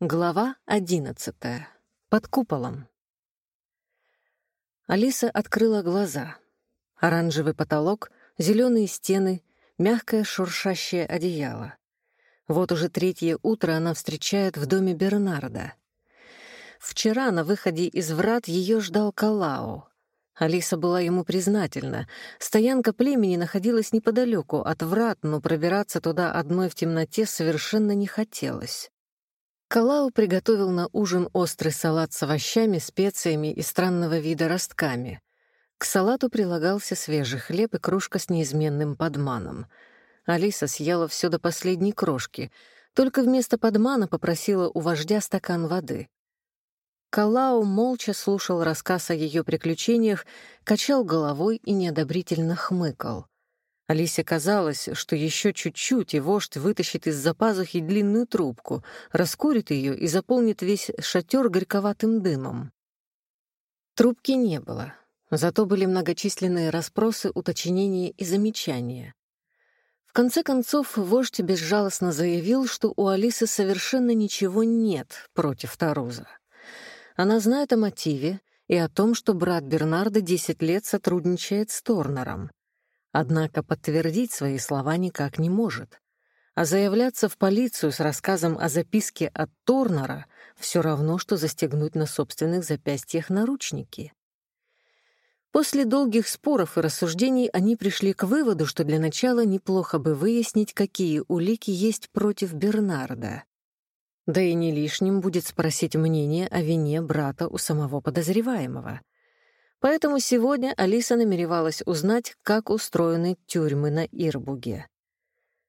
Глава одиннадцатая. Под куполом. Алиса открыла глаза. Оранжевый потолок, зеленые стены, мягкое шуршащее одеяло. Вот уже третье утро она встречает в доме Бернарда. Вчера на выходе из врат ее ждал Калао. Алиса была ему признательна. Стоянка племени находилась неподалеку от врат, но пробираться туда одной в темноте совершенно не хотелось. Калау приготовил на ужин острый салат с овощами, специями и странного вида ростками. К салату прилагался свежий хлеб и кружка с неизменным подманом. Алиса съела все до последней крошки, только вместо подмана попросила у вождя стакан воды. Калау молча слушал рассказ о ее приключениях, качал головой и неодобрительно хмыкал — Алисе казалось, что еще чуть-чуть, и вождь вытащит из-за пазухи длинную трубку, раскурит ее и заполнит весь шатер горьковатым дымом. Трубки не было, зато были многочисленные расспросы, уточнения и замечания. В конце концов, вождь безжалостно заявил, что у Алисы совершенно ничего нет против Таруза. Она знает о мотиве и о том, что брат Бернарда 10 лет сотрудничает с Торнером. Однако подтвердить свои слова никак не может. А заявляться в полицию с рассказом о записке от Торнера все равно, что застегнуть на собственных запястьях наручники. После долгих споров и рассуждений они пришли к выводу, что для начала неплохо бы выяснить, какие улики есть против Бернарда. Да и не лишним будет спросить мнение о вине брата у самого подозреваемого. Поэтому сегодня Алиса намеревалась узнать, как устроены тюрьмы на Ирбуге.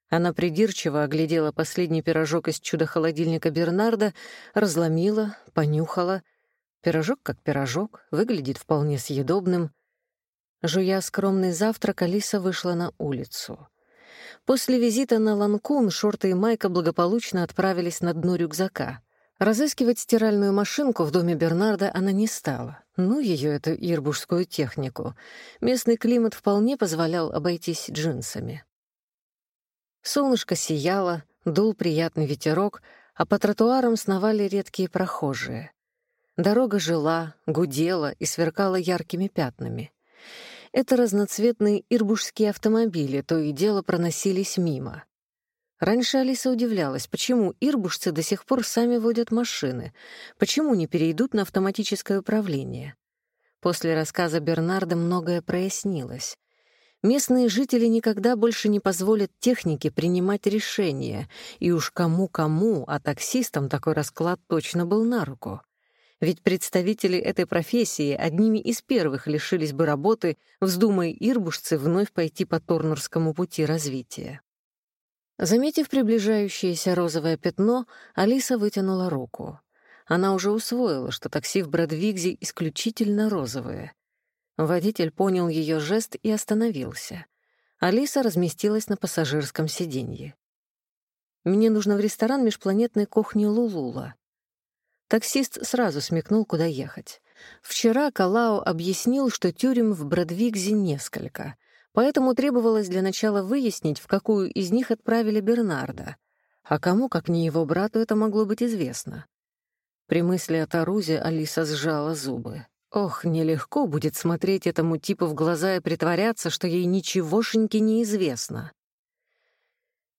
Она придирчиво оглядела последний пирожок из чудо-холодильника Бернарда, разломила, понюхала. Пирожок как пирожок, выглядит вполне съедобным. Жуя скромный завтрак, Алиса вышла на улицу. После визита на Ланкун шорты и майка благополучно отправились на дно рюкзака. Разыскивать стиральную машинку в доме Бернарда она не стала. Ну, ее эту ирбушскую технику. Местный климат вполне позволял обойтись джинсами. Солнышко сияло, дул приятный ветерок, а по тротуарам сновали редкие прохожие. Дорога жила, гудела и сверкала яркими пятнами. Это разноцветные ирбушские автомобили то и дело проносились мимо. Раньше Алиса удивлялась, почему ирбушцы до сих пор сами водят машины, почему не перейдут на автоматическое управление. После рассказа Бернарда многое прояснилось. Местные жители никогда больше не позволят технике принимать решения, и уж кому-кому, а таксистам такой расклад точно был на руку. Ведь представители этой профессии одними из первых лишились бы работы, вздумая ирбушцы вновь пойти по Торнурскому пути развития. Заметив приближающееся розовое пятно, Алиса вытянула руку. Она уже усвоила, что такси в Брэдвигзе исключительно розовые. Водитель понял ее жест и остановился. Алиса разместилась на пассажирском сиденье. «Мне нужно в ресторан межпланетной кухни Лулула». Таксист сразу смекнул, куда ехать. Вчера Калао объяснил, что тюрем в Брэдвигзе несколько — Поэтому требовалось для начала выяснить, в какую из них отправили Бернарда. А кому, как не его брату, это могло быть известно. При мысли о Тарузе Алиса сжала зубы. Ох, нелегко будет смотреть этому типу в глаза и притворяться, что ей ничегошеньки не известно.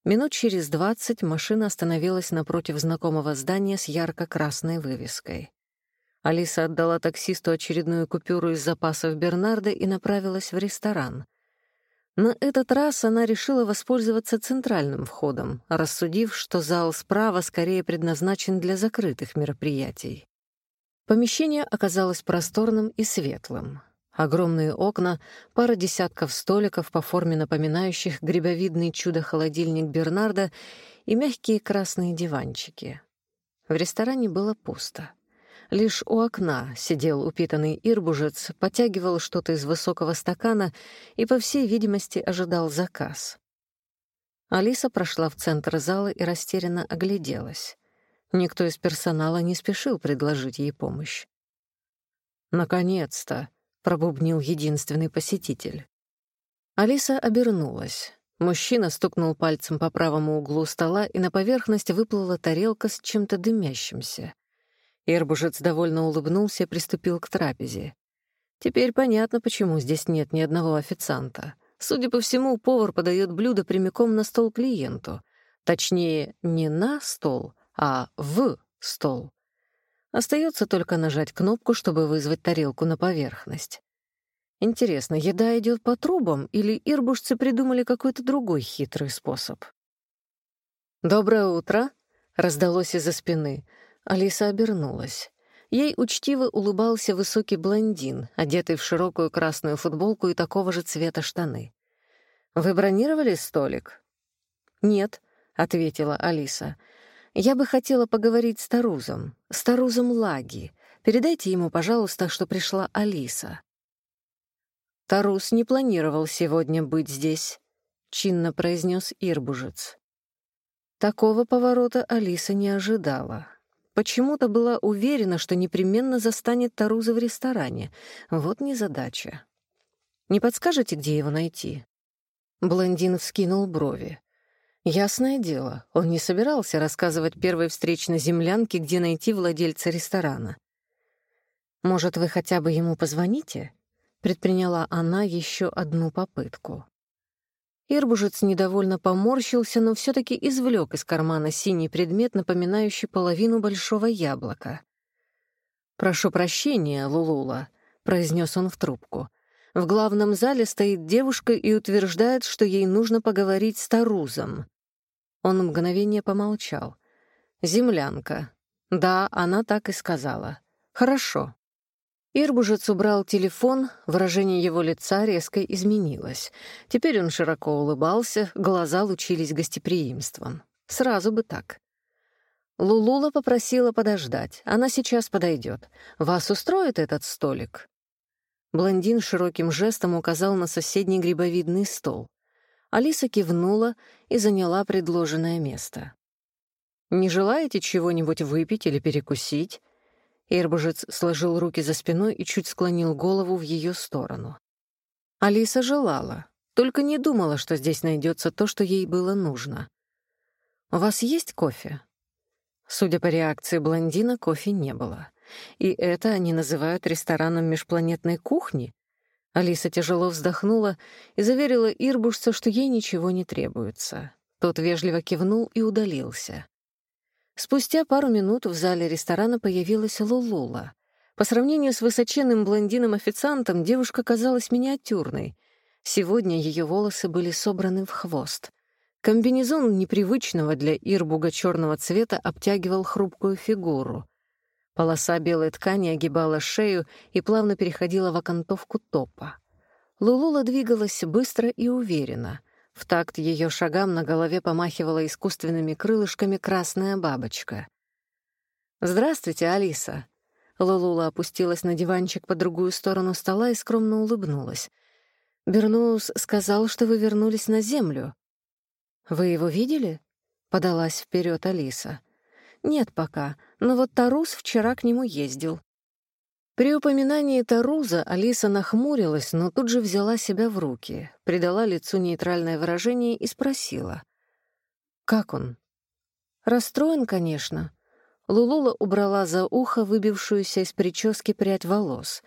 Минут через двадцать машина остановилась напротив знакомого здания с ярко-красной вывеской. Алиса отдала таксисту очередную купюру из запасов Бернарда и направилась в ресторан. На этот раз она решила воспользоваться центральным входом, рассудив, что зал справа скорее предназначен для закрытых мероприятий. Помещение оказалось просторным и светлым. Огромные окна, пара десятков столиков по форме напоминающих грибовидный чудо-холодильник Бернарда и мягкие красные диванчики. В ресторане было пусто. Лишь у окна сидел упитанный ирбужец, потягивал что-то из высокого стакана и, по всей видимости, ожидал заказ. Алиса прошла в центр зала и растерянно огляделась. Никто из персонала не спешил предложить ей помощь. «Наконец-то!» — пробубнил единственный посетитель. Алиса обернулась. Мужчина стукнул пальцем по правому углу стола, и на поверхность выплыла тарелка с чем-то дымящимся. Ирбужец довольно улыбнулся и приступил к трапезе. Теперь понятно, почему здесь нет ни одного официанта. Судя по всему, повар подает блюдо прямиком на стол клиенту. Точнее, не на стол, а в стол. Остается только нажать кнопку, чтобы вызвать тарелку на поверхность. Интересно, еда идет по трубам или ирбушцы придумали какой-то другой хитрый способ? «Доброе утро!» — раздалось из-за спины. Алиса обернулась. Ей учтиво улыбался высокий блондин, одетый в широкую красную футболку и такого же цвета штаны. «Вы бронировали столик?» «Нет», — ответила Алиса. «Я бы хотела поговорить с Тарузом, с Тарузом Лаги. Передайте ему, пожалуйста, что пришла Алиса». «Тарус не планировал сегодня быть здесь», — чинно произнес Ирбужец. Такого поворота Алиса не ожидала. Почему-то была уверена, что непременно застанет Таруза в ресторане. Вот незадача. «Не подскажете, где его найти?» Блондин вскинул брови. Ясное дело, он не собирался рассказывать первой встречной землянке, где найти владельца ресторана. «Может, вы хотя бы ему позвоните?» Предприняла она еще одну попытку. Ирбужец недовольно поморщился, но все таки извлек из кармана синий предмет, напоминающий половину большого яблока. «Прошу прощения, Лулула», — произнес он в трубку. «В главном зале стоит девушка и утверждает, что ей нужно поговорить с Тарузом». Он мгновение помолчал. «Землянка. Да, она так и сказала. Хорошо. Ирбужец убрал телефон, выражение его лица резко изменилось. Теперь он широко улыбался, глаза лучились гостеприимством. Сразу бы так. Лулула попросила подождать. Она сейчас подойдет. Вас устроит этот столик? Блондин широким жестом указал на соседний грибовидный стол. Алиса кивнула и заняла предложенное место. «Не желаете чего-нибудь выпить или перекусить?» Ирбужец сложил руки за спиной и чуть склонил голову в ее сторону. Алиса желала, только не думала, что здесь найдется то, что ей было нужно. «У вас есть кофе?» Судя по реакции блондина, кофе не было. И это они называют рестораном межпланетной кухни? Алиса тяжело вздохнула и заверила Ирбушца, что ей ничего не требуется. Тот вежливо кивнул и удалился. Спустя пару минут в зале ресторана появилась Лулула. По сравнению с высоченным блондином-официантом девушка казалась миниатюрной. Сегодня ее волосы были собраны в хвост. Комбинезон непривычного для Ирбуга черного цвета обтягивал хрупкую фигуру. Полоса белой ткани огибала шею и плавно переходила в окантовку топа. Лулула двигалась быстро и уверенно — в такт ее шагам на голове помахивала искусственными крылышками красная бабочка. «Здравствуйте, Алиса!» Лулула опустилась на диванчик по другую сторону стола и скромно улыбнулась. «Бернус сказал, что вы вернулись на Землю». «Вы его видели?» — подалась вперед Алиса. «Нет пока, но вот Тарус вчера к нему ездил. При упоминании Таруза Алиса нахмурилась, но тут же взяла себя в руки, придала лицу нейтральное выражение и спросила. «Как он?» «Расстроен, конечно». Лулула убрала за ухо выбившуюся из прически прядь волос.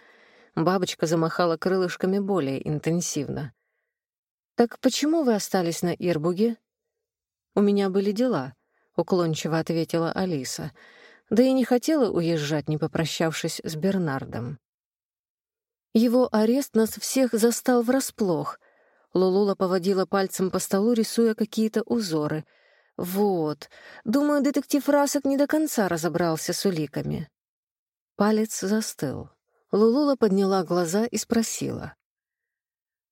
Бабочка замахала крылышками более интенсивно. «Так почему вы остались на Ирбуге?» «У меня были дела», — уклончиво ответила Алиса. «Алиса» да и не хотела уезжать, не попрощавшись с Бернардом. Его арест нас всех застал врасплох. Лулула поводила пальцем по столу, рисуя какие-то узоры. Вот. Думаю, детектив Расок не до конца разобрался с уликами. Палец застыл. Лулула подняла глаза и спросила.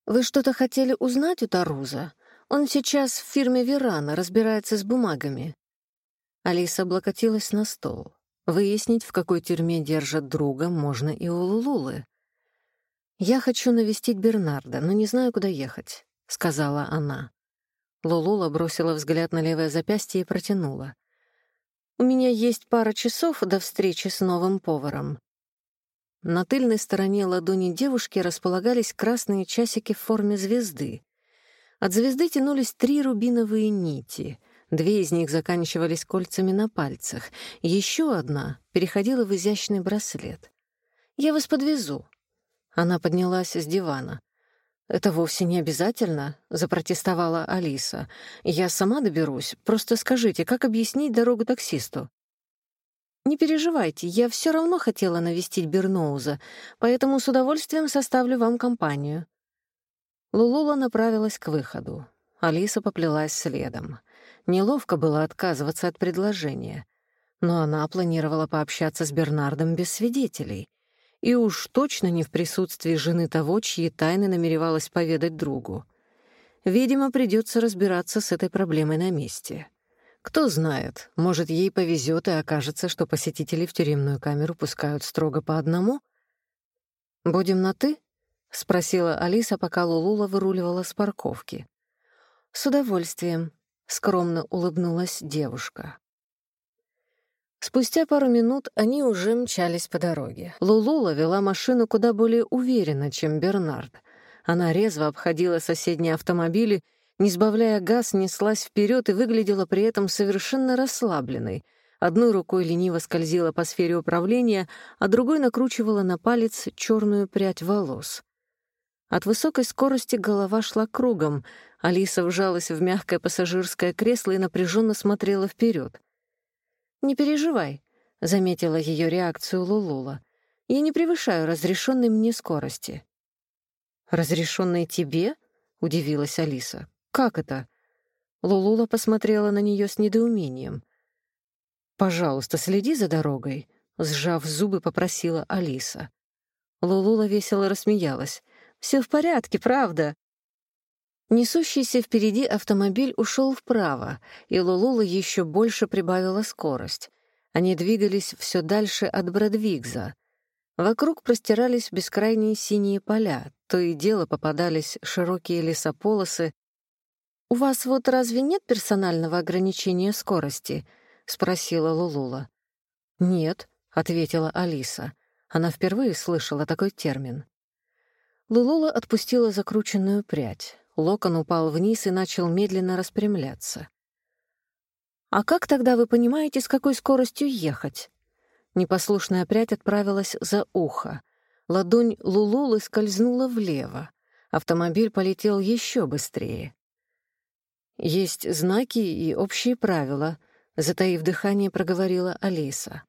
«Вы что-то хотели узнать у Таруза? Он сейчас в фирме Верана разбирается с бумагами». Алиса облокотилась на стол. Выяснить, в какой тюрьме держат друга, можно и у Лулулы. «Я хочу навестить Бернарда, но не знаю, куда ехать», — сказала она. Лулула бросила взгляд на левое запястье и протянула. «У меня есть пара часов до встречи с новым поваром». На тыльной стороне ладони девушки располагались красные часики в форме звезды. От звезды тянулись три рубиновые нити. Две из них заканчивались кольцами на пальцах. Еще одна переходила в изящный браслет. «Я вас подвезу». Она поднялась с дивана. «Это вовсе не обязательно», — запротестовала Алиса. «Я сама доберусь. Просто скажите, как объяснить дорогу таксисту?» «Не переживайте, я все равно хотела навестить Берноуза, поэтому с удовольствием составлю вам компанию». Лулула направилась к выходу. Алиса поплелась следом. Неловко было отказываться от предложения. Но она планировала пообщаться с Бернардом без свидетелей. И уж точно не в присутствии жены того, чьи тайны намеревалась поведать другу. Видимо, придется разбираться с этой проблемой на месте. Кто знает, может, ей повезет и окажется, что посетители в тюремную камеру пускают строго по одному? «Будем на «ты»?» — спросила Алиса, пока Лулула выруливала с парковки. «С удовольствием», — скромно улыбнулась девушка. Спустя пару минут они уже мчались по дороге. Лулула вела машину куда более уверенно, чем Бернард. Она резво обходила соседние автомобили, не сбавляя газ, неслась вперед и выглядела при этом совершенно расслабленной — Одной рукой лениво скользила по сфере управления, а другой накручивала на палец черную прядь волос. От высокой скорости голова шла кругом. Алиса вжалась в мягкое пассажирское кресло и напряженно смотрела вперед. «Не переживай», — заметила ее реакцию Лулула. «Я не превышаю разрешенной мне скорости». «Разрешенной тебе?» — удивилась Алиса. «Как это?» Лулула посмотрела на нее с недоумением. «Пожалуйста, следи за дорогой», — сжав зубы, попросила Алиса. Лулула весело рассмеялась. Все в порядке, правда?» Несущийся впереди автомобиль ушел вправо, и Лулула еще больше прибавила скорость. Они двигались все дальше от Брэдвигза. Вокруг простирались бескрайние синие поля, то и дело попадались широкие лесополосы. «У вас вот разве нет персонального ограничения скорости?» — спросила Лулула. «Нет», — ответила Алиса. Она впервые слышала такой термин. Лулула отпустила закрученную прядь. Локон упал вниз и начал медленно распрямляться. «А как тогда вы понимаете, с какой скоростью ехать?» Непослушная прядь отправилась за ухо. Ладонь Лулулы скользнула влево. Автомобиль полетел еще быстрее. «Есть знаки и общие правила», — затаив дыхание, проговорила Алиса.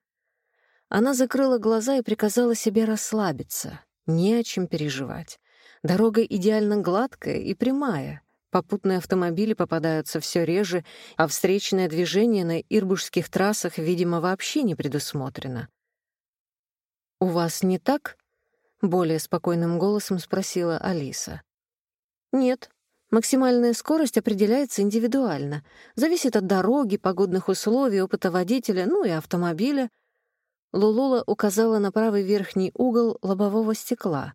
Она закрыла глаза и приказала себе расслабиться. Не о чем переживать. Дорога идеально гладкая и прямая. Попутные автомобили попадаются все реже, а встречное движение на ирбушских трассах, видимо, вообще не предусмотрено. «У вас не так?» — более спокойным голосом спросила Алиса. «Нет. Максимальная скорость определяется индивидуально. Зависит от дороги, погодных условий, опыта водителя, ну и автомобиля — Лулула указала на правый верхний угол лобового стекла.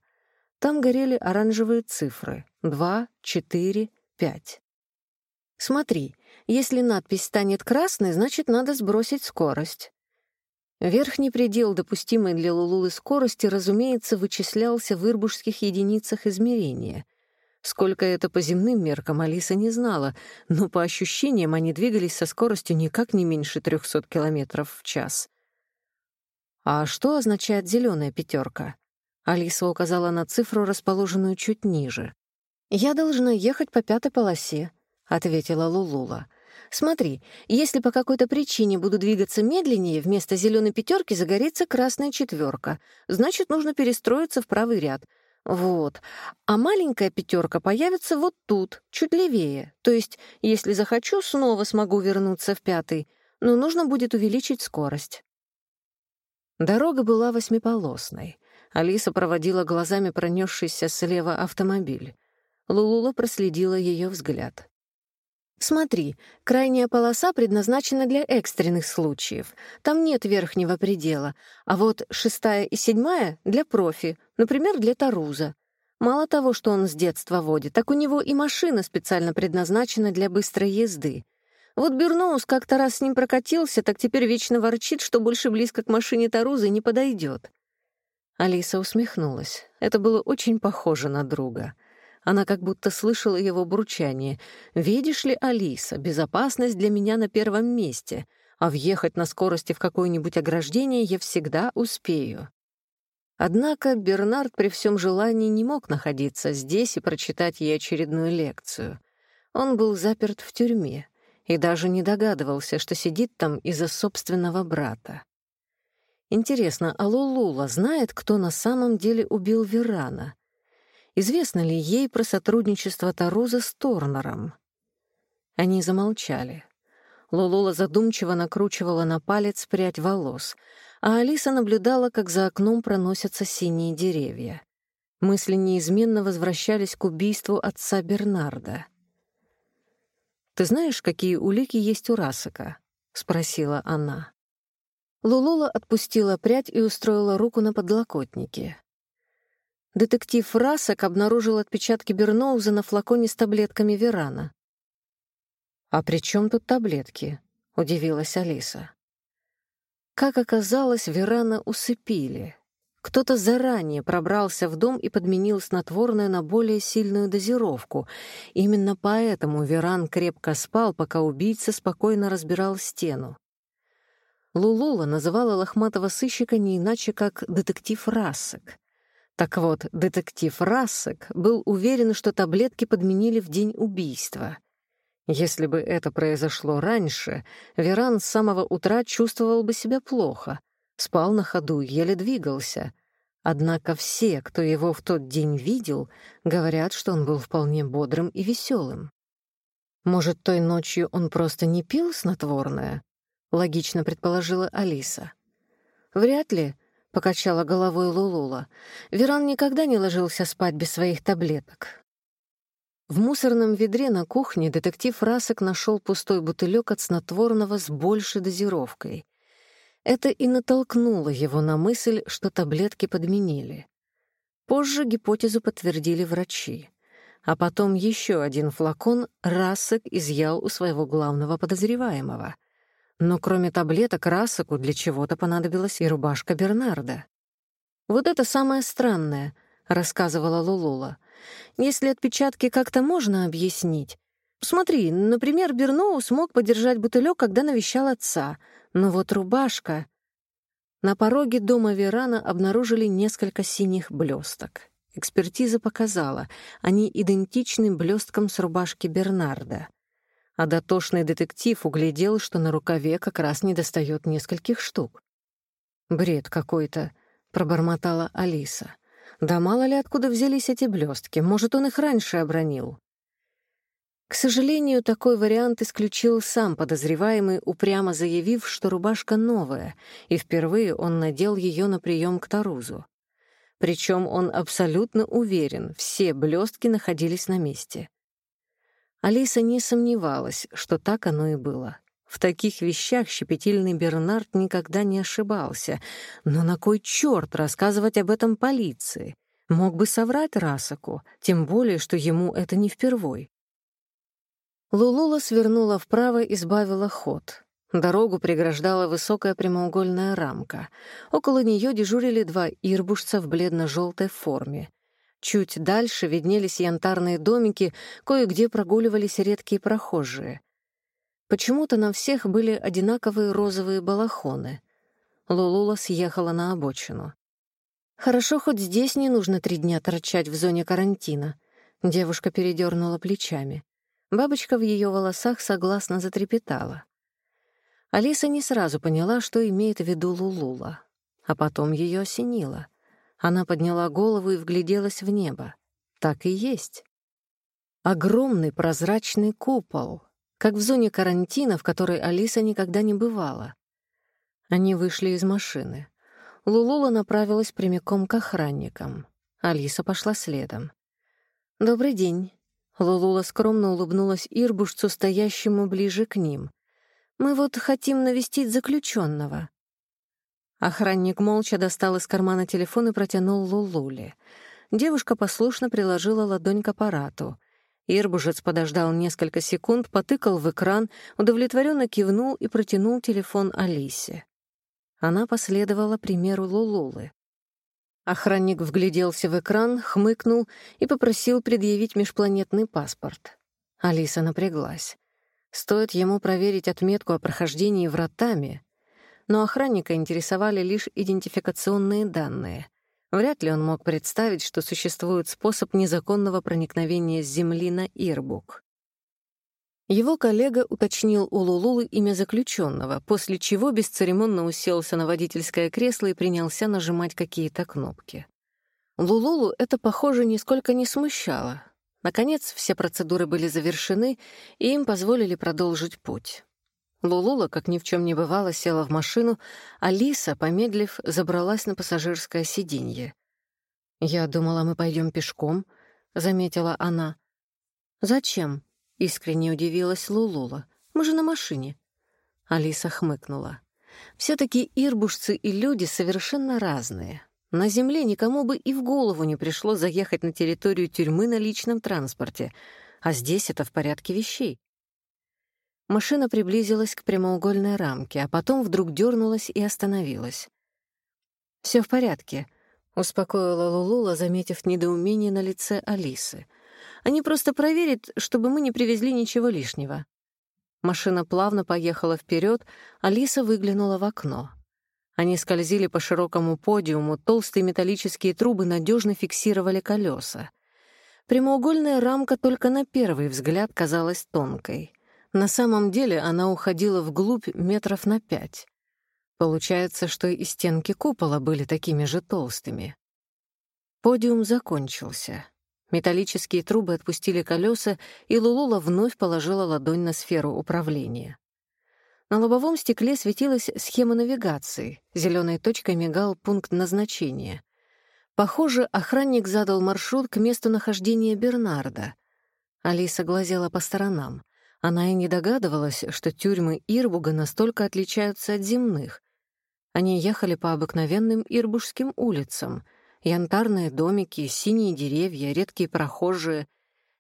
Там горели оранжевые цифры — два, четыре, пять. «Смотри, если надпись станет красной, значит, надо сбросить скорость». Верхний предел, допустимой для Лулулы скорости, разумеется, вычислялся в ирбушских единицах измерения. Сколько это по земным меркам, Алиса не знала, но по ощущениям они двигались со скоростью никак не меньше 300 км в час. «А что означает зеленая пятерка?» Алиса указала на цифру, расположенную чуть ниже. «Я должна ехать по пятой полосе», — ответила Лулула. «Смотри, если по какой-то причине буду двигаться медленнее, вместо зеленой пятерки загорится красная четверка. Значит, нужно перестроиться в правый ряд. Вот. А маленькая пятерка появится вот тут, чуть левее. То есть, если захочу, снова смогу вернуться в пятый, но нужно будет увеличить скорость. Дорога была восьмиполосной. Алиса проводила глазами пронесшийся слева автомобиль. Лулула проследила ее взгляд. «Смотри, крайняя полоса предназначена для экстренных случаев. Там нет верхнего предела. А вот шестая и седьмая — для профи, например, для Таруза. Мало того, что он с детства водит, так у него и машина специально предназначена для быстрой езды. Вот Берноус как-то раз с ним прокатился, так теперь вечно ворчит, что больше близко к машине Тарузы не подойдет. Алиса усмехнулась. Это было очень похоже на друга. Она как будто слышала его бурчание. «Видишь ли, Алиса, безопасность для меня на первом месте, а въехать на скорости в какое-нибудь ограждение я всегда успею». Однако Бернард при всем желании не мог находиться здесь и прочитать ей очередную лекцию. Он был заперт в тюрьме и даже не догадывался, что сидит там из-за собственного брата. Интересно, а Лулула знает, кто на самом деле убил Верана? Известно ли ей про сотрудничество Таруза с Торнером? Они замолчали. Лулула задумчиво накручивала на палец прядь волос — а Алиса наблюдала, как за окном проносятся синие деревья. Мысли неизменно возвращались к убийству отца Бернарда. «Ты знаешь, какие улики есть у Расака?» — спросила она. Лулула отпустила прядь и устроила руку на подлокотнике. Детектив Расак обнаружил отпечатки Берноуза на флаконе с таблетками Верана. «А при чем тут таблетки?» — удивилась Алиса. Как оказалось, Верана усыпили. Кто-то заранее пробрался в дом и подменил снотворное на более сильную дозировку. Именно поэтому Веран крепко спал, пока убийца спокойно разбирал стену. Лулула называла лохматого сыщика не иначе, как детектив Рассек. Так вот, детектив Рассек был уверен, что таблетки подменили в день убийства. Если бы это произошло раньше, Веран с самого утра чувствовал бы себя плохо, спал на ходу, еле двигался. Однако все, кто его в тот день видел, говорят, что он был вполне бодрым и веселым. Может, той ночью он просто не пил снотворное? Логично предположила Алиса. Вряд ли, — покачала головой Лулула. Веран никогда не ложился спать без своих таблеток. В мусорном ведре на кухне детектив Расок нашел пустой бутылек от снотворного с большей дозировкой. Это и натолкнуло его на мысль, что таблетки подменили. Позже гипотезу подтвердили врачи. А потом еще один флакон Расок изъял у своего главного подозреваемого. Но кроме таблеток Расоку для чего-то понадобилась и рубашка Бернарда. «Вот это самое странное», — рассказывала Лулула — если отпечатки как-то можно объяснить. Смотри, например, Берноу смог подержать бутылек, когда навещал отца. Но вот рубашка... На пороге дома Верана обнаружили несколько синих блесток. Экспертиза показала, они идентичны блесткам с рубашки Бернарда. А дотошный детектив углядел, что на рукаве как раз недостает нескольких штук. «Бред какой-то», — пробормотала Алиса. Да мало ли откуда взялись эти блестки, может, он их раньше обронил. К сожалению, такой вариант исключил сам подозреваемый, упрямо заявив, что рубашка новая, и впервые он надел ее на прием к Тарузу. Причем он абсолютно уверен, все блестки находились на месте. Алиса не сомневалась, что так оно и было. В таких вещах щепетильный Бернард никогда не ошибался. Но на кой черт рассказывать об этом полиции? Мог бы соврать Расаку, тем более, что ему это не впервой. Лулула свернула вправо и сбавила ход. Дорогу преграждала высокая прямоугольная рамка. Около нее дежурили два ирбушца в бледно-желтой форме. Чуть дальше виднелись янтарные домики, кое-где прогуливались редкие прохожие. Почему-то на всех были одинаковые розовые балахоны. Лулула съехала на обочину. «Хорошо, хоть здесь не нужно три дня торчать в зоне карантина», — девушка передернула плечами. Бабочка в ее волосах согласно затрепетала. Алиса не сразу поняла, что имеет в виду Лулула, а потом ее осенило. Она подняла голову и вгляделась в небо. Так и есть. Огромный прозрачный купол, как в зоне карантина, в которой Алиса никогда не бывала. Они вышли из машины. Лулула направилась прямиком к охранникам. Алиса пошла следом. «Добрый день». Лулула скромно улыбнулась Ирбушцу, стоящему ближе к ним. «Мы вот хотим навестить заключенного. Охранник молча достал из кармана телефон и протянул Лулуле. Девушка послушно приложила ладонь к аппарату. Ирбужец подождал несколько секунд, потыкал в экран, удовлетворенно кивнул и протянул телефон Алисе. Она последовала примеру Лулулы. Охранник вгляделся в экран, хмыкнул и попросил предъявить межпланетный паспорт. Алиса напряглась. Стоит ему проверить отметку о прохождении вратами, но охранника интересовали лишь идентификационные данные. Вряд ли он мог представить, что существует способ незаконного проникновения с Земли на Ирбук. Его коллега уточнил у Лулулы имя заключенного, после чего бесцеремонно уселся на водительское кресло и принялся нажимать какие-то кнопки. Лулулу это, похоже, нисколько не смущало. Наконец, все процедуры были завершены, и им позволили продолжить путь. Лулула, как ни в чем не бывало, села в машину, а Лиса, помедлив, забралась на пассажирское сиденье. «Я думала, мы пойдем пешком», — заметила она. «Зачем?» — искренне удивилась Лулула. «Мы же на машине». Алиса хмыкнула. все таки ирбушцы и люди совершенно разные. На Земле никому бы и в голову не пришло заехать на территорию тюрьмы на личном транспорте, а здесь это в порядке вещей. Машина приблизилась к прямоугольной рамке, а потом вдруг дернулась и остановилась. Все в порядке», — успокоила Лулула, заметив недоумение на лице Алисы — они просто проверят, чтобы мы не привезли ничего лишнего». Машина плавно поехала вперед, Алиса выглянула в окно. Они скользили по широкому подиуму, толстые металлические трубы надежно фиксировали колеса. Прямоугольная рамка только на первый взгляд казалась тонкой. На самом деле она уходила вглубь метров на пять. Получается, что и стенки купола были такими же толстыми. Подиум закончился. Металлические трубы отпустили колеса, и Лулула вновь положила ладонь на сферу управления. На лобовом стекле светилась схема навигации. Зеленой точкой мигал пункт назначения. Похоже, охранник задал маршрут к месту нахождения Бернарда. Алиса глазела по сторонам. Она и не догадывалась, что тюрьмы Ирбуга настолько отличаются от земных. Они ехали по обыкновенным ирбушским улицам — Янтарные домики, синие деревья, редкие прохожие.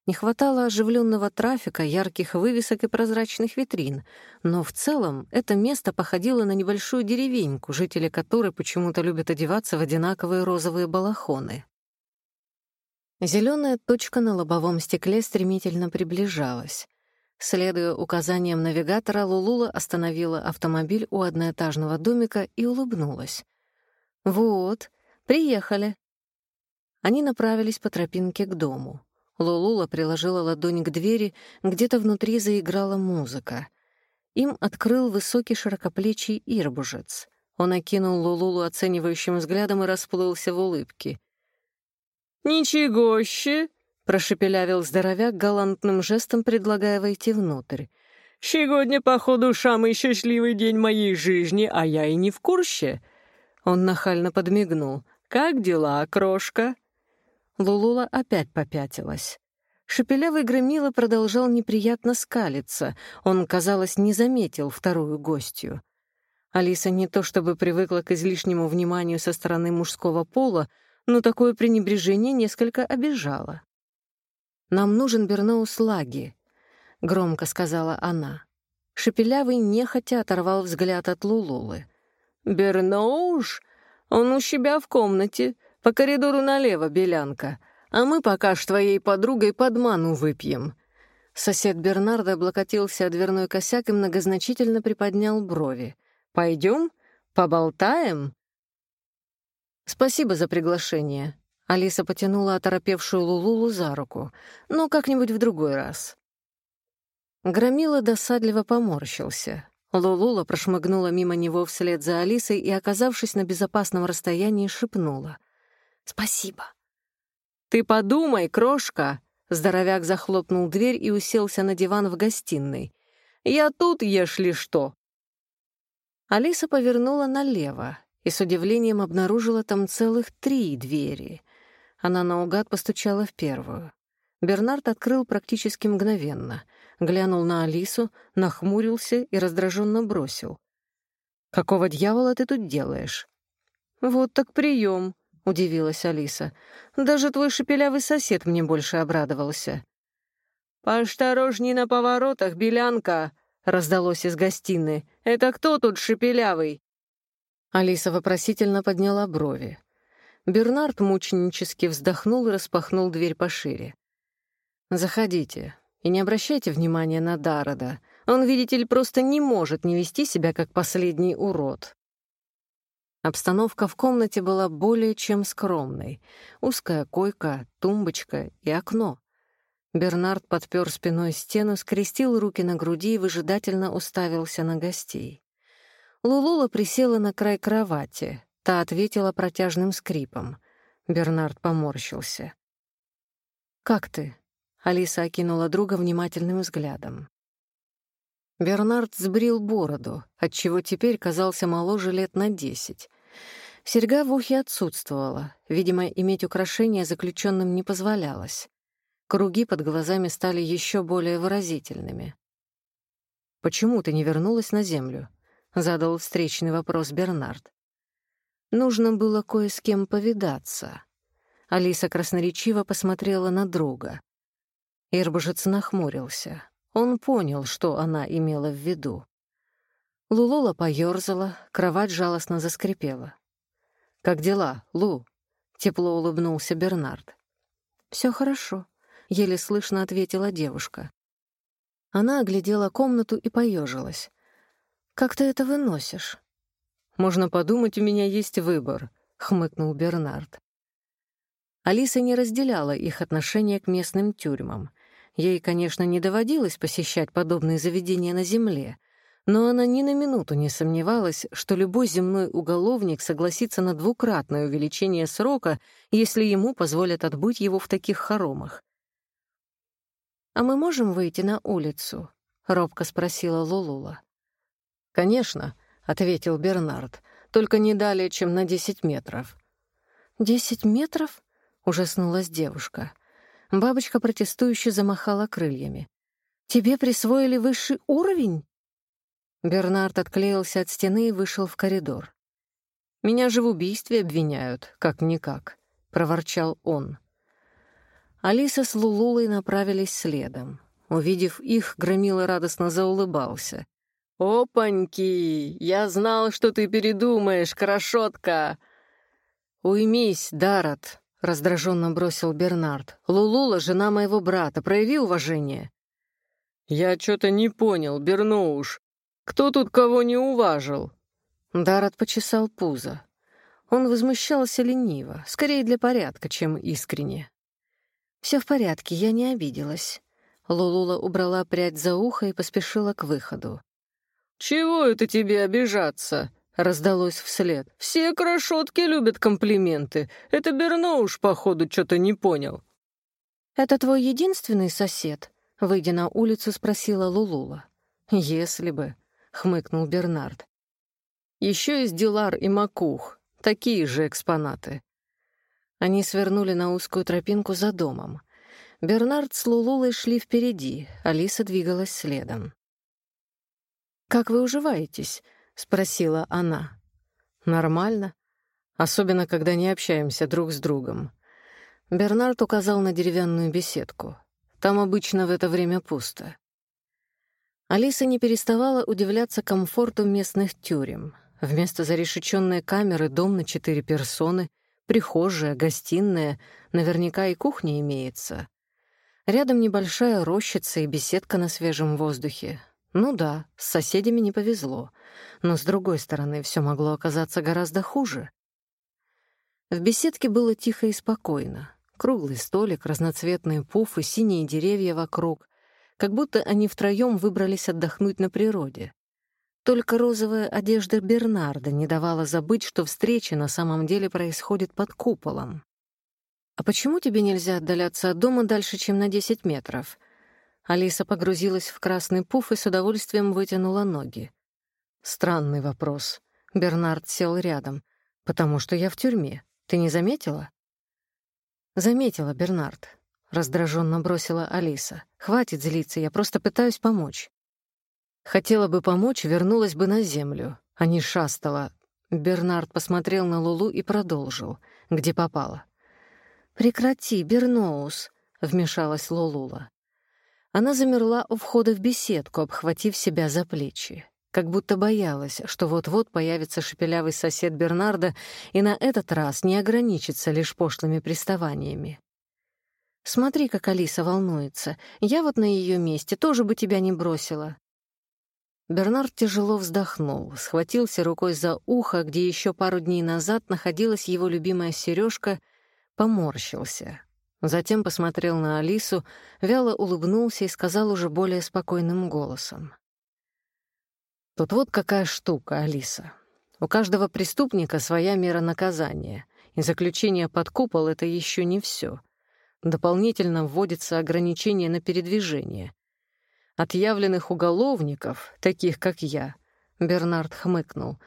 Не хватало оживленного трафика, ярких вывесок и прозрачных витрин, но в целом это место походило на небольшую деревеньку, жители которой почему-то любят одеваться в одинаковые розовые балахоны. Зеленая точка на лобовом стекле стремительно приближалась. Следуя указаниям навигатора, Лулула остановила автомобиль у одноэтажного домика и улыбнулась. «Вот, «Приехали». Они направились по тропинке к дому. Лулула приложила ладонь к двери, где-то внутри заиграла музыка. Им открыл высокий широкоплечий ирбужец. Он окинул Лулулу оценивающим взглядом и расплылся в улыбке. «Ничегоще!» — прошепелявил здоровяк галантным жестом, предлагая войти внутрь. «Сегодня, походу, самый счастливый день моей жизни, а я и не в курсе». Он нахально подмигнул. «Как дела, крошка?» Лулула опять попятилась. Шепелявый громила продолжал неприятно скалиться. Он, казалось, не заметил вторую гостью. Алиса не то чтобы привыкла к излишнему вниманию со стороны мужского пола, но такое пренебрежение несколько обижало. «Нам нужен Берноус Лаги», — громко сказала она. Шепелявый нехотя оторвал взгляд от Лулулы. «Берноуш? Он у себя в комнате, по коридору налево, белянка. А мы пока ж твоей подругой подману выпьем». Сосед Бернарда облокотился о дверной косяк и многозначительно приподнял брови. «Пойдем? Поболтаем?» «Спасибо за приглашение». Алиса потянула оторопевшую Лулулу за руку. «Ну, как-нибудь в другой раз». Громила досадливо поморщился. Лулула прошмыгнула мимо него вслед за Алисой и, оказавшись на безопасном расстоянии, шепнула. «Спасибо». «Ты подумай, крошка!» Здоровяк захлопнул дверь и уселся на диван в гостиной. «Я тут, ешь что!» Алиса повернула налево и с удивлением обнаружила там целых три двери. Она наугад постучала в первую. Бернард открыл практически мгновенно — глянул на Алису, нахмурился и раздраженно бросил. «Какого дьявола ты тут делаешь?» «Вот так прием», — удивилась Алиса. «Даже твой шепелявый сосед мне больше обрадовался». «Поосторожней на поворотах, белянка!» — раздалось из гостиной. «Это кто тут шепелявый?» Алиса вопросительно подняла брови. Бернард мученически вздохнул и распахнул дверь пошире. «Заходите, и не обращайте внимания на Дарода. Он, видите ли, просто не может не вести себя как последний урод». Обстановка в комнате была более чем скромной. Узкая койка, тумбочка и окно. Бернард подпер спиной стену, скрестил руки на груди и выжидательно уставился на гостей. Лулула присела на край кровати. Та ответила протяжным скрипом. Бернард поморщился. «Как ты?» — Алиса окинула друга внимательным взглядом. Бернард сбрил бороду, отчего теперь казался моложе лет на десять. Серьга в ухе отсутствовала. Видимо, иметь украшения заключенным не позволялось. Круги под глазами стали еще более выразительными. «Почему ты не вернулась на землю?» — задал встречный вопрос Бернард. Нужно было кое с кем повидаться. Алиса красноречиво посмотрела на друга. Ирбожец нахмурился. Он понял, что она имела в виду. Лулола поёрзала, кровать жалостно заскрипела. «Как дела, Лу?» — тепло улыбнулся Бернард. Все хорошо», — еле слышно ответила девушка. Она оглядела комнату и поежилась. «Как ты это выносишь?» «Можно подумать, у меня есть выбор», — хмыкнул Бернард. Алиса не разделяла их отношение к местным тюрьмам. Ей, конечно, не доводилось посещать подобные заведения на земле, но она ни на минуту не сомневалась, что любой земной уголовник согласится на двукратное увеличение срока, если ему позволят отбыть его в таких хоромах. «А мы можем выйти на улицу?» — робко спросила Лулула. «Конечно», ответил Бернард. «Только не далее, чем на десять метров». «Десять метров?» — ужаснулась девушка. Бабочка протестующе замахала крыльями. «Тебе присвоили высший уровень?» Бернард отклеился от стены и вышел в коридор. «Меня же в убийстве обвиняют, как-никак», — проворчал он. Алиса с Лулулой направились следом. Увидев их, Громила радостно заулыбался. «Опаньки! Я знал, что ты передумаешь, красотка!» «Уймись, Дарат!» — раздраженно бросил Бернард. «Лулула — жена моего брата. Прояви уважение». «Я что-то не понял, Берноуш. Кто тут кого не уважил?» Дарат почесал пузо. Он возмущался лениво, скорее для порядка, чем искренне. «Все в порядке, я не обиделась». Лулула убрала прядь за ухо и поспешила к выходу. «Чего это тебе обижаться?» — раздалось вслед. «Все красотки любят комплименты. Это Берноуш, походу, что-то не понял». «Это твой единственный сосед?» — выйдя на улицу, спросила Лулула. «Если бы», — хмыкнул Бернард. «Еще есть Дилар и Макух, такие же экспонаты». Они свернули на узкую тропинку за домом. Бернард с Лулулой шли впереди, Алиса двигалась следом. «Как вы уживаетесь?» — спросила она. «Нормально. Особенно, когда не общаемся друг с другом». Бернард указал на деревянную беседку. Там обычно в это время пусто. Алиса не переставала удивляться комфорту местных тюрем. Вместо зарешеченной камеры дом на четыре персоны, прихожая, гостиная, наверняка и кухня имеется. Рядом небольшая рощица и беседка на свежем воздухе. Ну да, с соседями не повезло, но, с другой стороны, все могло оказаться гораздо хуже. В беседке было тихо и спокойно. Круглый столик, разноцветные пуфы, синие деревья вокруг. Как будто они втроем выбрались отдохнуть на природе. Только розовая одежда Бернарда не давала забыть, что встреча на самом деле происходит под куполом. «А почему тебе нельзя отдаляться от дома дальше, чем на 10 метров?» Алиса погрузилась в красный пуф и с удовольствием вытянула ноги. Странный вопрос. Бернард сел рядом. «Потому что я в тюрьме. Ты не заметила?» «Заметила, Бернард», — раздраженно бросила Алиса. «Хватит злиться, я просто пытаюсь помочь». Хотела бы помочь, вернулась бы на землю, а не шастала. Бернард посмотрел на Лулу и продолжил, где попала. «Прекрати, Берноус», — вмешалась Лулула. Она замерла у входа в беседку, обхватив себя за плечи. как будто боялась, что вот-вот появится шепелявый сосед Бернарда и на этот раз не ограничится лишь пошлыми приставаниями. «Смотри, как Алиса волнуется. Я вот на ее месте тоже бы тебя не бросила». Бернард тяжело вздохнул, схватился рукой за ухо, где еще пару дней назад находилась его любимая сережка, поморщился. Затем посмотрел на Алису, вяло улыбнулся и сказал уже более спокойным голосом. «Тут вот какая штука, Алиса. У каждого преступника своя мера наказания, и заключение под купол — это еще не все. Дополнительно вводится ограничение на передвижение. Отъявленных уголовников, таких как я, Бернард хмыкнул,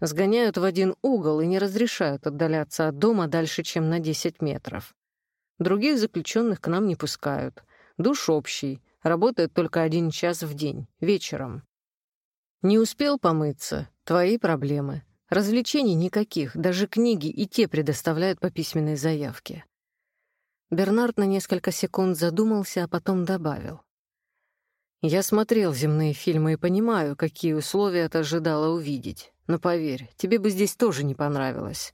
сгоняют в один угол и не разрешают отдаляться от дома дальше, чем на 10 метров. Других заключенных к нам не пускают. Душ общий, работает только один час в день, вечером. Не успел помыться — твои проблемы. Развлечений никаких, даже книги и те предоставляют по письменной заявке. Бернард на несколько секунд задумался, а потом добавил. Я смотрел земные фильмы и понимаю, какие условия ты ожидала увидеть. Но поверь, тебе бы здесь тоже не понравилось.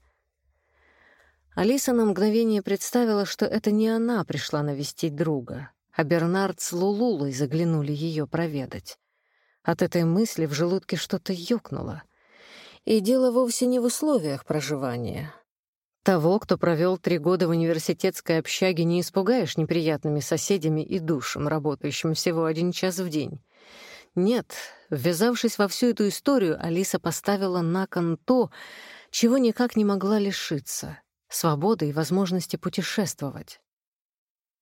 Алиса на мгновение представила, что это не она пришла навестить друга, а Бернард с Лулулой заглянули ее проведать. От этой мысли в желудке что-то ёкнуло. И дело вовсе не в условиях проживания. Того, кто провел три года в университетской общаге, не испугаешь неприятными соседями и душем, работающим всего один час в день. Нет, ввязавшись во всю эту историю, Алиса поставила на кон то, чего никак не могла лишиться — свободы и возможности путешествовать.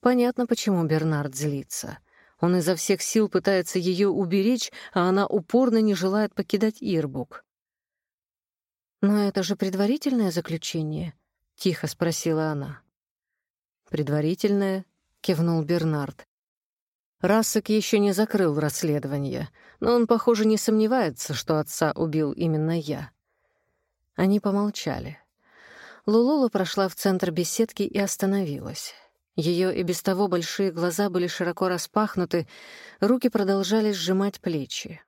Понятно, почему Бернард злится. Он изо всех сил пытается ее уберечь, а она упорно не желает покидать Ирбук. «Но это же предварительное заключение», — тихо спросила она. «Предварительное?» — кивнул Бернард. Рассек еще не закрыл расследование, но он, похоже, не сомневается, что отца убил именно я. Они помолчали. Лулула прошла в центр беседки и остановилась. Ее и без того большие глаза были широко распахнуты, руки продолжали сжимать плечи.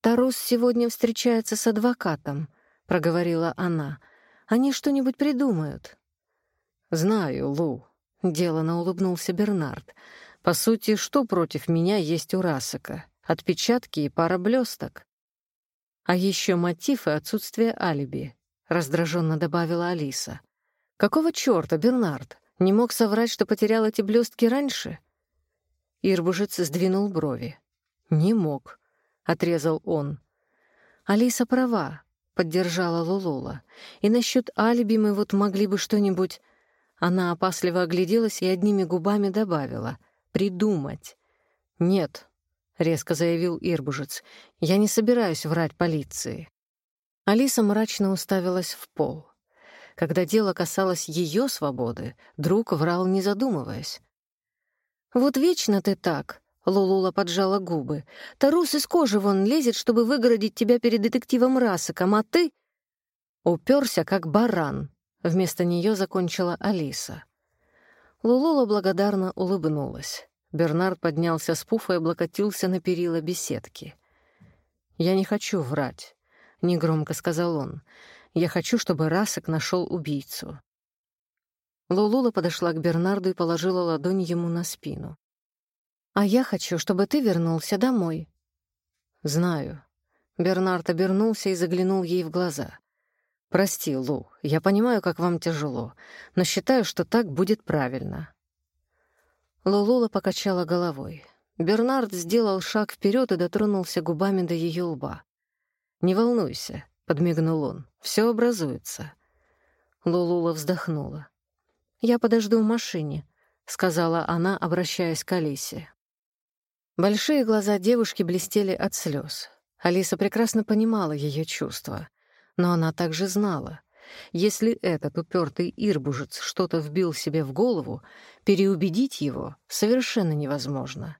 «Тарус сегодня встречается с адвокатом», — проговорила она. Они что-нибудь придумают». «Знаю, Лу», — делано улыбнулся Бернард. «По сути, что против меня есть у Расака? Отпечатки и пара блесток. А еще мотив и отсутствие алиби», — раздраженно добавила Алиса. «Какого черта, Бернард? Не мог соврать, что потерял эти блестки раньше?» Ирбужец сдвинул брови. «Не мог», — отрезал он. «Алиса права. — поддержала Лулула. «И насчет алиби мы вот могли бы что-нибудь...» Она опасливо огляделась и одними губами добавила. «Придумать». «Нет», — резко заявил Ирбужец, — «я не собираюсь врать полиции». Алиса мрачно уставилась в пол. Когда дело касалось ее свободы, друг врал, не задумываясь. «Вот вечно ты так», Лулула поджала губы. «Тарус из кожи вон лезет, чтобы выгородить тебя перед детективом Расаком, а ты...» Уперся, как баран. Вместо нее закончила Алиса. Лулула благодарно улыбнулась. Бернард поднялся с пуфа и облокотился на перила беседки. «Я не хочу врать», — негромко сказал он. «Я хочу, чтобы Расак нашел убийцу». Лулула подошла к Бернарду и положила ладонь ему на спину. А я хочу, чтобы ты вернулся домой». «Знаю». Бернард обернулся и заглянул ей в глаза. «Прости, Лу, я понимаю, как вам тяжело, но считаю, что так будет правильно». Лулула покачала головой. Бернард сделал шаг вперед и дотронулся губами до ее лба. «Не волнуйся», — подмигнул он, — «все образуется». Лулула вздохнула. «Я подожду в машине», — сказала она, обращаясь к Алисе. Большие глаза девушки блестели от слез. Алиса прекрасно понимала ее чувства. Но она также знала, если этот упертый ирбужец что-то вбил себе в голову, переубедить его совершенно невозможно.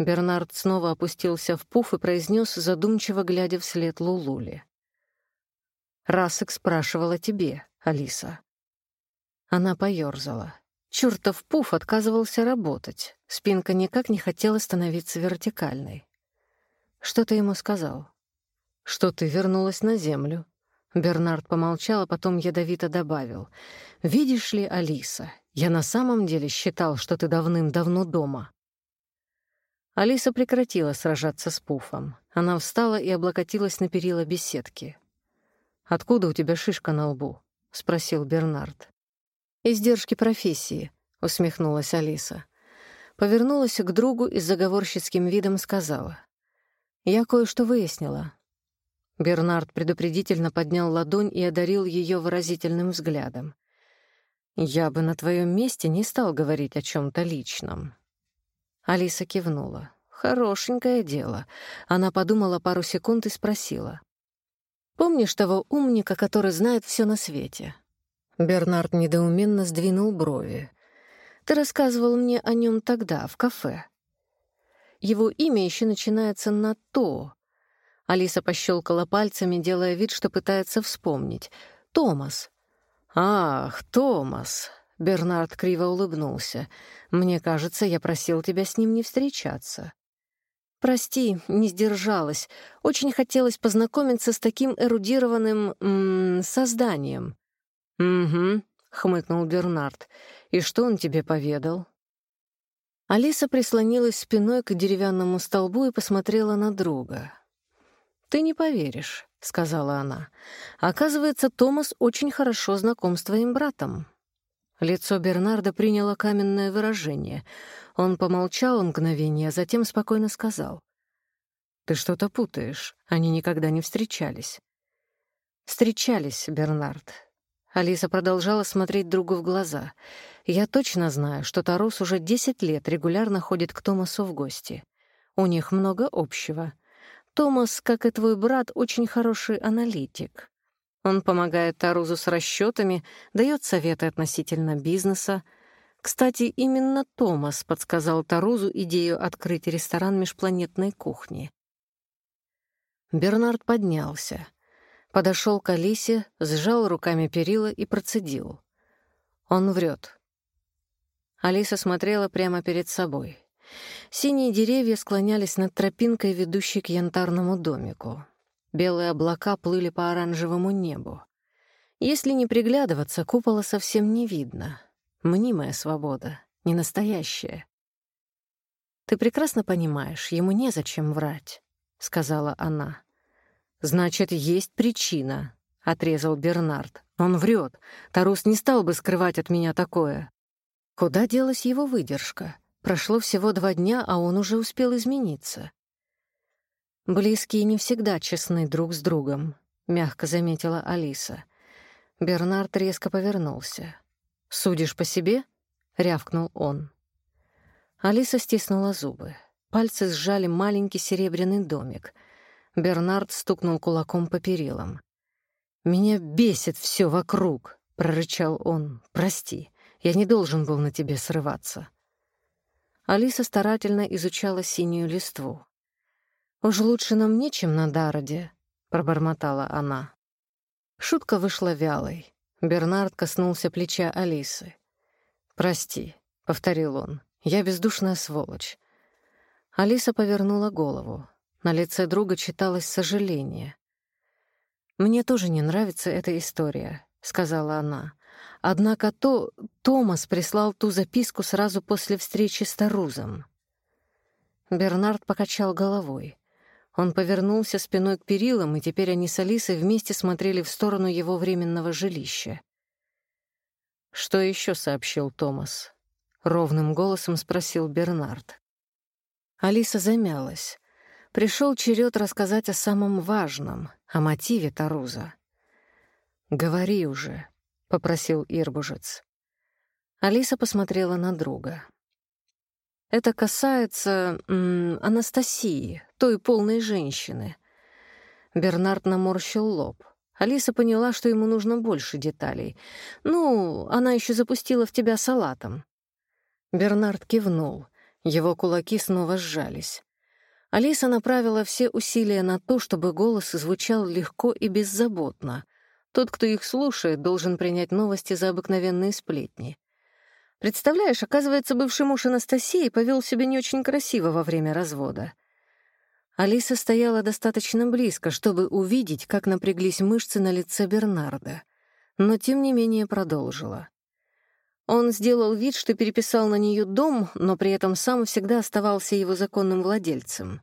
Бернард снова опустился в пуф и произнес, задумчиво глядя вслед Лулуле. «Расек спрашивала тебе, Алиса». Она поёрзала. Чёртов пуф отказывался работать. Спинка никак не хотела становиться вертикальной. Что ты ему сказал? Что ты вернулась на землю. Бернард помолчал, а потом ядовито добавил. «Видишь ли, Алиса, я на самом деле считал, что ты давным-давно дома». Алиса прекратила сражаться с Пуфом. Она встала и облокотилась на перила беседки. «Откуда у тебя шишка на лбу?» — спросил Бернард. «Издержки профессии», — усмехнулась Алиса. Повернулась к другу и с заговорщицким видом сказала. «Я кое-что выяснила». Бернард предупредительно поднял ладонь и одарил ее выразительным взглядом. «Я бы на твоем месте не стал говорить о чем то личном». Алиса кивнула. «Хорошенькое дело». Она подумала пару секунд и спросила. «Помнишь того умника, который знает все на свете?» Бернард недоуменно сдвинул брови. «Ты рассказывал мне о нем тогда, в кафе. Его имя еще начинается на «то». Алиса пощелкала пальцами, делая вид, что пытается вспомнить. «Томас». «Ах, Томас!» — Бернард криво улыбнулся. «Мне кажется, я просил тебя с ним не встречаться». «Прости, не сдержалась. Очень хотелось познакомиться с таким эрудированным... М -м, созданием». «Угу», — хмыкнул Бернард. «И что он тебе поведал?» Алиса прислонилась спиной к деревянному столбу и посмотрела на друга. «Ты не поверишь», — сказала она. «Оказывается, Томас очень хорошо знаком с твоим братом». Лицо Бернарда приняло каменное выражение. Он помолчал мгновение, а затем спокойно сказал. «Ты что-то путаешь. Они никогда не встречались». «Встречались, Бернард». Алиса продолжала смотреть другу в глаза. «Я точно знаю, что Тарус уже десять лет регулярно ходит к Томасу в гости. У них много общего. Томас, как и твой брат, очень хороший аналитик. Он помогает Тарузу с расчетами, дает советы относительно бизнеса. Кстати, именно Томас подсказал Тарузу идею открыть ресторан межпланетной кухни. Бернард поднялся, подошел к Алисе, сжал руками перила и процедил. Он врет. Алиса смотрела прямо перед собой. Синие деревья склонялись над тропинкой, ведущей к янтарному домику. Белые облака плыли по оранжевому небу. Если не приглядываться, купола совсем не видно. Мнимая свобода, не настоящая. «Ты прекрасно понимаешь, ему незачем врать», — сказала она. «Значит, есть причина», — отрезал Бернард. «Он врет. Тарус не стал бы скрывать от меня такое». Куда делась его выдержка? Прошло всего два дня, а он уже успел измениться. «Близкие не всегда честны друг с другом», — мягко заметила Алиса. Бернард резко повернулся. «Судишь по себе?» — рявкнул он. Алиса стиснула зубы. Пальцы сжали маленький серебряный домик. Бернард стукнул кулаком по перилам. «Меня бесит все вокруг», — прорычал он. «Прости, я не должен был на тебе срываться». Алиса старательно изучала синюю листву. «Уж лучше нам нечем на Дароде», — пробормотала она. Шутка вышла вялой. Бернард коснулся плеча Алисы. «Прости», — повторил он, — «я бездушная сволочь». Алиса повернула голову. На лице друга читалось сожаление. «Мне тоже не нравится эта история», — сказала она. Однако то Томас прислал ту записку сразу после встречи с Тарузом. Бернард покачал головой. Он повернулся спиной к перилам, и теперь они с Алисой вместе смотрели в сторону его временного жилища. «Что еще сообщил Томас?» — ровным голосом спросил Бернард. Алиса замялась. Пришел черед рассказать о самом важном, о мотиве Таруза. «Говори уже», — попросил Ирбужец. Алиса посмотрела на друга. «Это касается Анастасии, той полной женщины». Бернард наморщил лоб. Алиса поняла, что ему нужно больше деталей. «Ну, она еще запустила в тебя салатом». Бернард кивнул. Его кулаки снова сжались. Алиса направила все усилия на то, чтобы голос звучал легко и беззаботно. Тот, кто их слушает, должен принять новости за обыкновенные сплетни. Представляешь, оказывается, бывший муж Анастасии повел себя не очень красиво во время развода. Алиса стояла достаточно близко, чтобы увидеть, как напряглись мышцы на лице Бернарда, но тем не менее продолжила. Он сделал вид, что переписал на нее дом, но при этом сам всегда оставался его законным владельцем.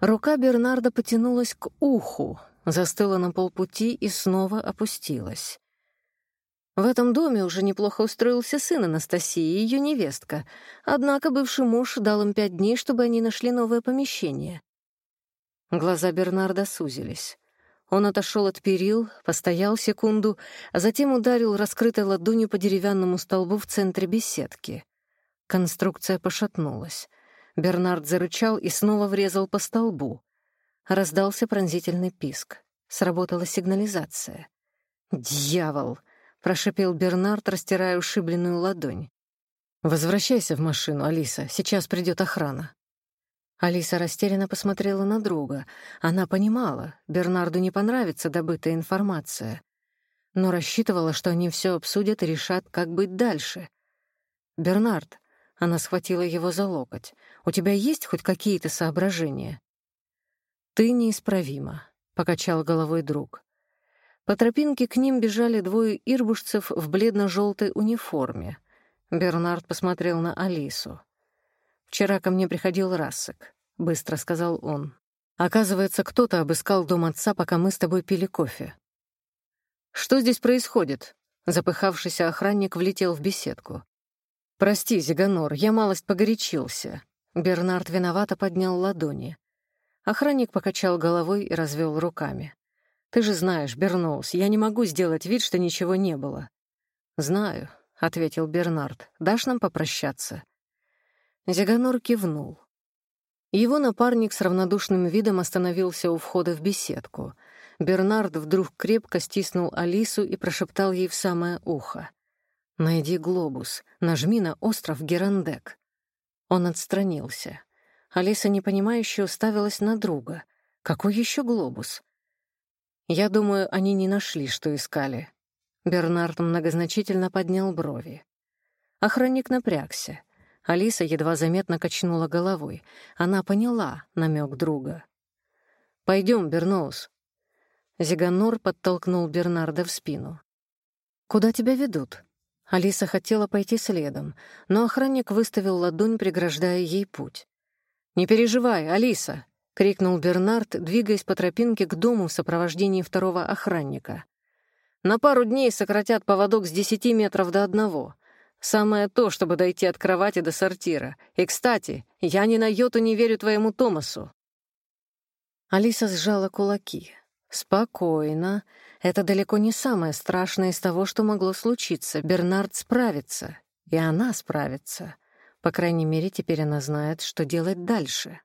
Рука Бернарда потянулась к уху, застыла на полпути и снова опустилась. В этом доме уже неплохо устроился сын Анастасии, ее невестка, однако бывший муж дал им пять дней, чтобы они нашли новое помещение. Глаза Бернарда сузились. Он отошел от перил, постоял секунду, а затем ударил раскрытой ладонью по деревянному столбу в центре беседки. Конструкция пошатнулась. Бернард зарычал и снова врезал по столбу. Раздался пронзительный писк. Сработала сигнализация. «Дьявол!» — прошипел Бернард, растирая ушибленную ладонь. «Возвращайся в машину, Алиса, сейчас придет охрана». Алиса растерянно посмотрела на друга. Она понимала, Бернарду не понравится добытая информация, но рассчитывала, что они все обсудят и решат, как быть дальше. «Бернард», — она схватила его за локоть, — «у тебя есть хоть какие-то соображения?» «Ты неисправима», — покачал головой друг. По тропинке к ним бежали двое ирбушцев в бледно-желтой униформе. Бернард посмотрел на Алису. «Вчера ко мне приходил Рассек», — быстро сказал он. «Оказывается, кто-то обыскал дом отца, пока мы с тобой пили кофе». «Что здесь происходит?» Запыхавшийся охранник влетел в беседку. «Прости, Зиганор, я малость погорячился». Бернард виновато поднял ладони. Охранник покачал головой и развел руками. «Ты же знаешь, Берноус, я не могу сделать вид, что ничего не было». «Знаю», — ответил Бернард. «Дашь нам попрощаться?» Зиганор кивнул. Его напарник с равнодушным видом остановился у входа в беседку. Бернард вдруг крепко стиснул Алису и прошептал ей в самое ухо. «Найди глобус, нажми на остров Герандек». Он отстранился. Алиса непонимающе уставилась на друга. «Какой еще глобус?» «Я думаю, они не нашли, что искали». Бернард многозначительно поднял брови. Охранник напрягся. Алиса едва заметно качнула головой. Она поняла намек друга. «Пойдем, Берноус». Зиганор подтолкнул Бернарда в спину. «Куда тебя ведут?» Алиса хотела пойти следом, но охранник выставил ладонь, преграждая ей путь. «Не переживай, Алиса!» — крикнул Бернард, двигаясь по тропинке к дому в сопровождении второго охранника. «На пару дней сократят поводок с десяти метров до одного. Самое то, чтобы дойти от кровати до сортира. И, кстати, я ни на йоту не верю твоему Томасу». Алиса сжала кулаки. «Спокойно. Это далеко не самое страшное из того, что могло случиться. Бернард справится. И она справится. По крайней мере, теперь она знает, что делать дальше».